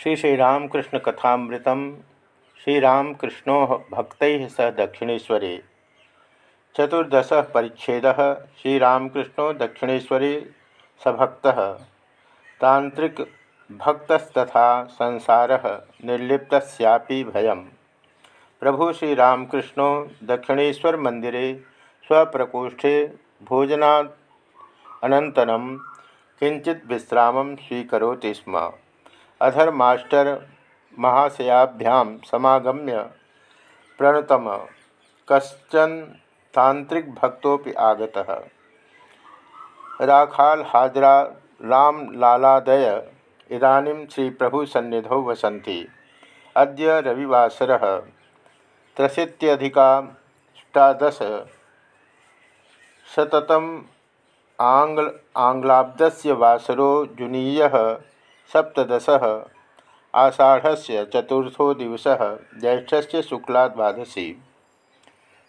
श्री श्रीरामकृष्ण कथामृत श्रीरामकृष्णो भक्त सह दक्षिणेशरे चतुर्दश परिच्छेद। श्रीरामकृष्णो दक्षिणेशरे सभक्त। तांत्रिक भक्तस्तथा संसार निर्लिप्त भय प्रभु श्रीरामकृष्णो दक्षिणेशर मंदिरे स्वप्रकोष्ठे भोजना किंचित विश्राम स्वीकरोति स्म। अधर मास्टर महाशयाभ्याम समागम्य प्रणतम कश्चन तांत्रिक भक्तोपि आगतः। राखाल हाजरा राम लालादय इदानीं श्री प्रभु सन्निधौ वसन्ति। अद्य रविवासरः। त्रशीत्यधिकाष्टादश शततम आंग्ल आंग्लाब्दस्य वासरो जुनीयः सप्तश आषाढ़ से चतुर्थो दिवस ज्येष्ठ से शुक्लाद्वादशी।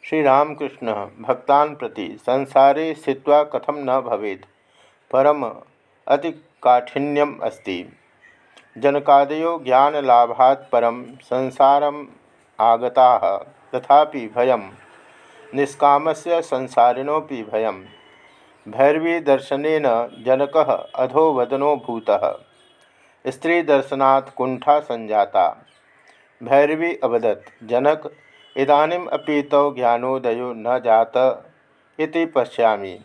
श्रीरामकृष्ण भक्ता प्रति संसारे स्थित्वा कथम न भवेत्, परम अति काठिन्यम अस्ति। जनकादयो ज्ञानलाभात् परम संसारम आगता, तथापि भयं, निष्कामस्य संसारिणोपि भयं। भैरवीदर्शनेन जनकः अधोवदनो भूतः स्त्री दर्शनात् कुंठा संजाता। भैरवी अवदत, जनक, इदानीम अपि तौ ज्ञानोदयो न जात इति पश्यामि।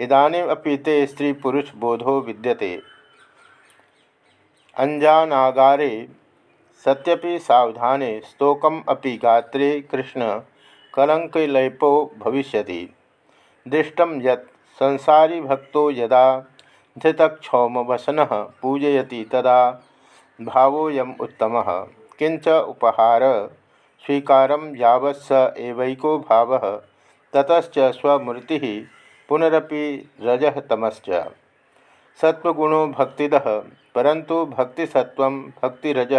इदानीम अपि ते स्त्री पुरुष बोधो विद्यते। अंजानागारे सत्यपि सावधाने स्तोकम अपि गात्रे कृष्ण कलंकलैपो भविष्यति। दृष्टम यत् संसारी भक्तो यदा धृतक्षौमवसन पूजयति तदा भावोयम उत्तम। किंच उपहार स्वीकार एवैको भाव। ततच स्वूर्ति पुनरपि रज तमश्च सत्वगुणो भक्तिद परंतु भक्तिसत्व भक्तिरज,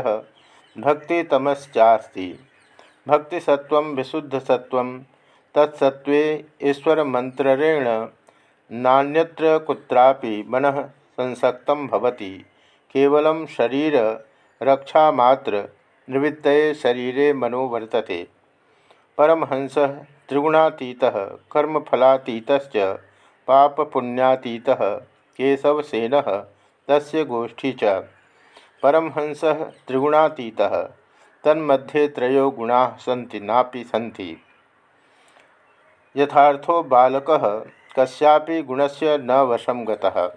भक्तितमश्चास्ति। भक्तिसत्व विशुद्धसत्व तत्सत्वे ईश्वरमंत्रेण नान्यत्र कुत्रापि मनः संसक्त भवति। केवलं शरीर रक्षामात्र निवृत्तये शरीरे मनो वर्तते। परमहंस त्रिगुणातीत कर्मफलातीत पापपुण्यातीत, केशवसेन, तस्य गोष्ठी च। परमहंस त्रिगुणातीत, तन्मध्ये त्रयो गुणा सन्ति, नापि सन्ति। यथार्थो बालकः कस्यापि गुणस्य न वशं गतः।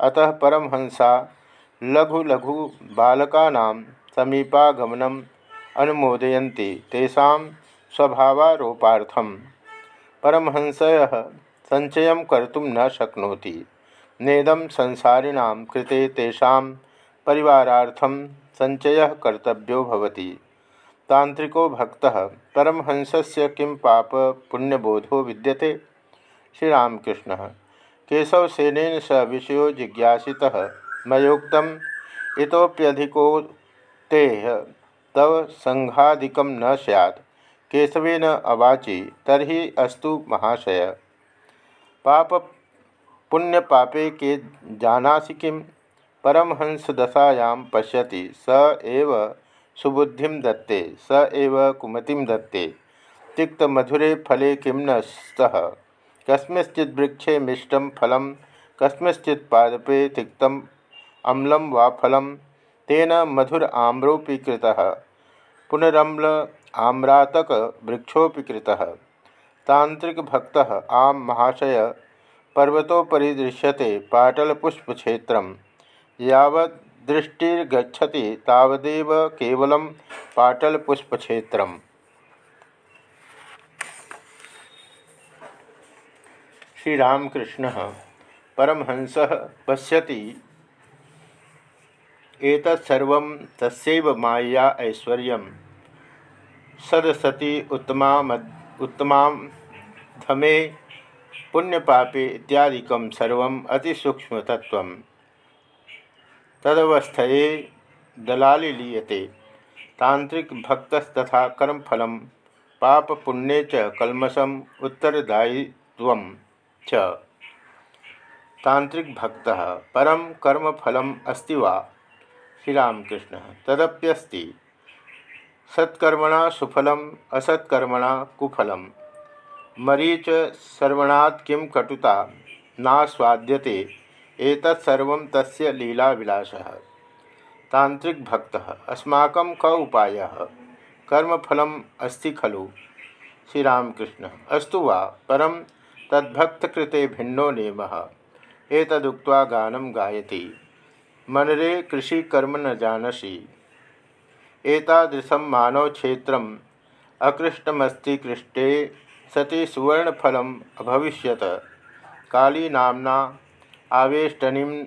अतः परमहंसा लघु लघु बालकानां समीपागमनम् अनुमोदयन्ति तेषां स्वभावारोपार्थं। परमहंसयः सञ्चयं कर्तुं न शक्नोति। नेदं संसारिणां कृते तेषां परिवारार्थं सञ्चयः कर्तव्यो भवति। तांत्रिको भक्तः, परमहंसस्य किं पाप पुण्यबोधो विद्यते? श्रीरामकृष्ण। केशवसेन स विषय जिज्ञासी मोक्त इतोप्यधिको ते तव संघादिक न सैत् केशवेन अवाचि तरी अस्तु महाशय। पाप पुण्य पापे के जानासि किं परमहंसदशायां पश्यति, स एव सुबुद्धि दत्ते, स एव कुमति दत्ते। तिक्तमधुरे फले किं न स्तः कस्मश्चित् वृक्षे मिष्ट फल, कस्मश्चित् पादपे तिक्त अम्लं वा फल, तेन मधुर आम्रोपि पुनरम्ल आम्रातक वृक्षोपि कृतः। तांत्रिक भक्त आम महाशय पर्वतोपरि दृश्यते पाटलपुष्पक्षेत्र यावत् दृष्टिर्गछति तावदेव केवलं पाटलपुष्पक्षेत्रम्। श्रीरामकृष्ण परमहंस पश्यति। माया ऐश्वर्य। सदसति उत्तमा उत्तमा धमे पुण्यपापे इत्यादिकं सर्वम् अतिसूक्ष्मतत्त्व। तदवस्थये दलालिलीयते। तांत्रिक भक्तस्तथा कर्मफल, पापपुण्ये च कलमशम उत्तरदायित्व च। तांत्रिक भक्त परम कर्म फलम अस्ति वा? श्रीरामकृष्ण। तदप्यस्ति। सत्कर्मणा सुफलम, असत्कर्मणा कुफल मरीच सर्वणात् किं कटुता? नास्वाद्यते एतत्सर्व तस्य लीलाविलासः। तांत्रिक भक्त। अस्माक क उपाय? कर्मफलम अस्ति खलु? श्रीरामकृष्ण। अस्तु वा? परम तद्भक्तकृते भिन्नो नियम एतदुक्त्वा गानं गायति। मनरे कृषिकर्म न जानसी। एतादृशं मानवक्षेत्रम् अकृष्टमस्ति कृष्टे सति सुवर्णफलम् अभविष्यत्। कालीनाम्ना आवेष्टनीं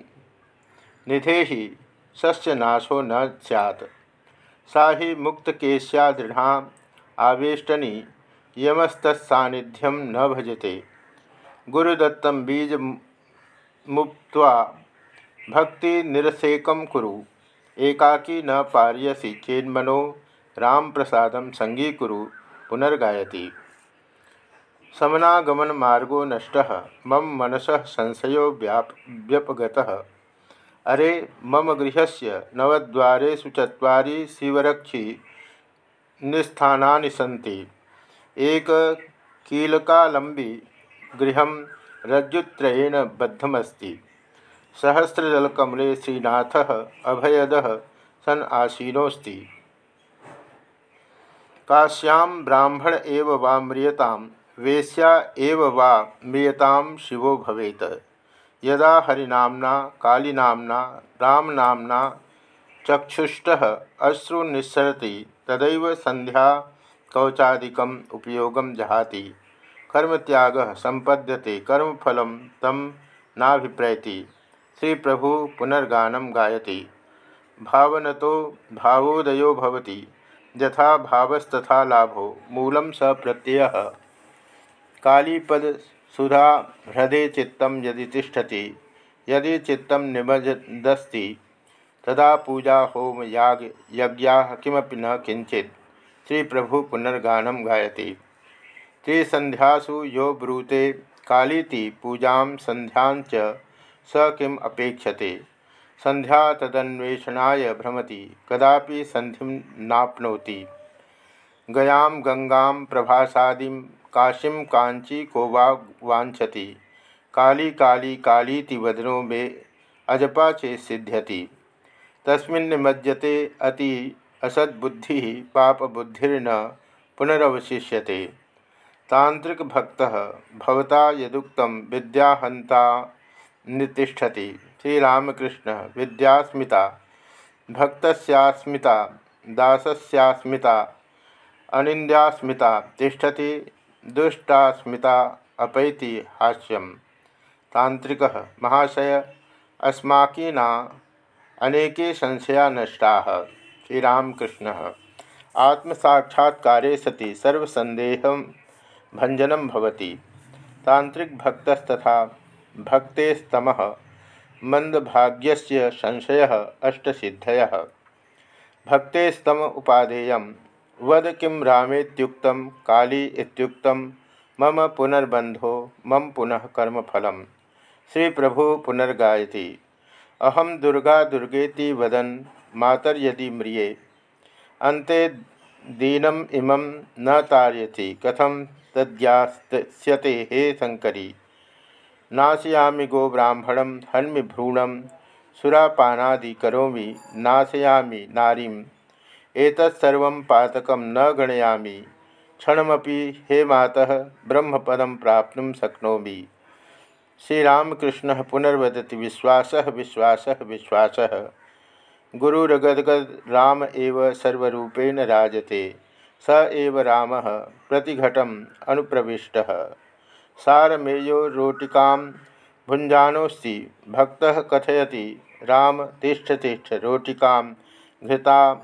निधेहि सस्यनाशो न सैत् सा ही मुक्तकेश्या दृढ़ा आवेष्टनी यमस्तत्सान्निध्यम न भजते। गुरुदत्त बीज मुक्त भक्ति निरसेकम कुरु। एकाकी न पार्यसी चेन्मनो राम प्रसाद संगीकुरु पुनर्गायती। समनागमन मार्गो नष्ट, मम मनस संशय व्याप, व्यपगत। अरे, मम गृह से नवद्वारेषु चुरी शिवरक्षी निस्थानानि सन्ति। एक कीलकालंबी गृह रज्जुत्रेण बद्धमस्ति। सहस्रजलकमले श्रीनाथ अभयद सन आसीनोस्ति काश्यां ब्राह्मण एव वा म्रियतां, वेश्या एव वा म्रियतां शिवो भवेत। यदा हरिनाम्ना, कालीनाम्ना, रामनाम्ना चक्षुष्टः अश्रु निस्सरति तदैव संध्या कवचादिकम् उपयोगं जहाति। कर्मत्यागः संपद्यते कर्मफलं तम नाभिप्रैति। श्री प्रभु पुनर्गानम गायति। भावनतो भावोदयो भवति। यथा भावस्तथा लाभो मूलम स प्रत्यय। कालीपद सुधा हृदय चित्त यदि तिष्ठति, यदि चित्त निमजदस्ति तदा पूजा होम याग यज्ञा किमपि न किंचित श्री प्रभु पुनर्गानम गायति। त्रिसंध्यासु यो ब्रूते, कालीति पूजा संध्यांच स किम अपेक्षते। संध्या तदन्वेषणाय भ्रमति, कदापि संधि नाप्नोति। गयां गंगा प्रभासादि, काशीं कांची को वा काली काली कालीति वदनों में अजपा चे सिद्ध्यति। तस्मिन्निमज्जते अति असद्बुद्धि, पापबुद्धिर्न पुनरवशिष्यते। तांत्रिक भक्त भवता यदुक्त विद्याहंता नितिष्ठति। श्रीरामकृष्ण विद्यास्मिता, भक्तस्यास्मिता, दासस्यास्मिता अनिंद्यास्मिता तिष्ठति, दुष्टास्मिता, अपैति हास्यम। तांत्रिक महाशय, अस्माकीना अनेके संशया नष्टा। श्रीरामकृष्ण, आत्मसाक्षात्कार सति सर्वसंदेह भंजनम भवति। तांत्रिक भक्तस्तथा भक्तेस्तम मंदभाग्य संशय अष्टसिद्धय। भक्तेस्तम उपादेय वद किं रामेत्युक्त, काली मम पुनर्बंधो मम पुनः कर्मफल श्री प्रभु पुनर्गायति। अहम दुर्गा दुर्गेति वदन, मातर यदि म्रिये। अन्ते दीनम इमं न तार्यति। कथम तद्यास्यते हे शंकरी। नाशयामि गो ब्राह्मणम हन्मि भ्रूणम सुरापानादि करोमि, नाशयामि नारीम। एतत्सर्व पातकम न गणयामि। क्षणमपि हे मातः ब्रह्मपदम प्राप्त शक्नोमि। श्रीरामकृष्ण पुनर्वदति विश्वास विश्वास विश्वास। गुरुरगदगद राम एव सर्वरूपेण राजते। स एव राम प्रतिघटम अनुप्रविष्ट। सारमेयो रोटिका भुंजानोस्ति भक्त कथयति, राम तिष्ठ तिष्ठ रोटिका घृता,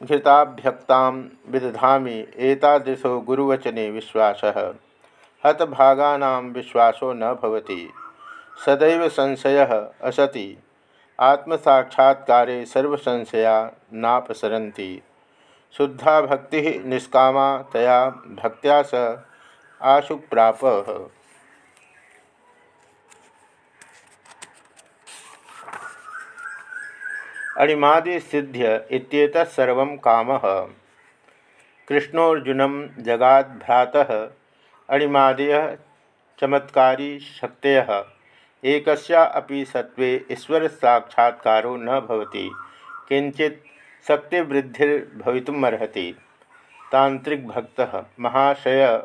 घृताभ्यक्ता विदधा एतादृशो गुरुवचने विश्वास। हतभागा विश्वासो नवती सदैव संशय असति। आत्मसाक्षात्कारे सर्वसंशया नापसरन्ति। शुद्धा भक्ति निष्कामा तया भक्त्या स आशु प्राप अणिमादिसिद्ध्य इत्येतत्सर्वं कामः। कृष्णोर्जुनं जगाद्भ्रातः अणिमादय चमत्कारी शक्तयः। एकस्या अपि सत्त्वे ईश्वरसाक्षात्कारो न भवति। किंचित शक्तिवृद्धिर्भवितुमर्हति तांत्रिकभक्त महाशय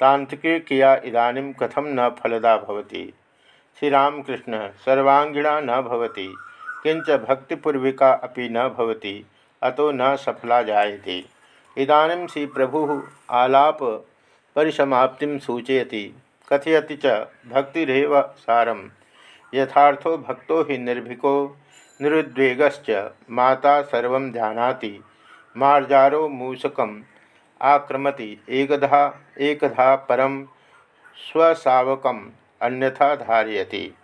तांत्रिकिया इदानीं कथम न फलदा भवति? श्रीरामकृष्ण सर्वांगीणा न भवति किंच भक्तिपूर्विका अपि न भवति, अतो न सफला जायते। इदानीं श्री प्रभु आलाप परिसमाप्ति सूचयति। कथयति च, भक्तिरव सारम। यथार्थो भक्तो ही निर्भीको निरुद्वेगश्च। माता सर्व जानाति मार्जारो मूषक आक्रमति। एकधा एकधा परम स्वसावकम अन्यथा धारयति।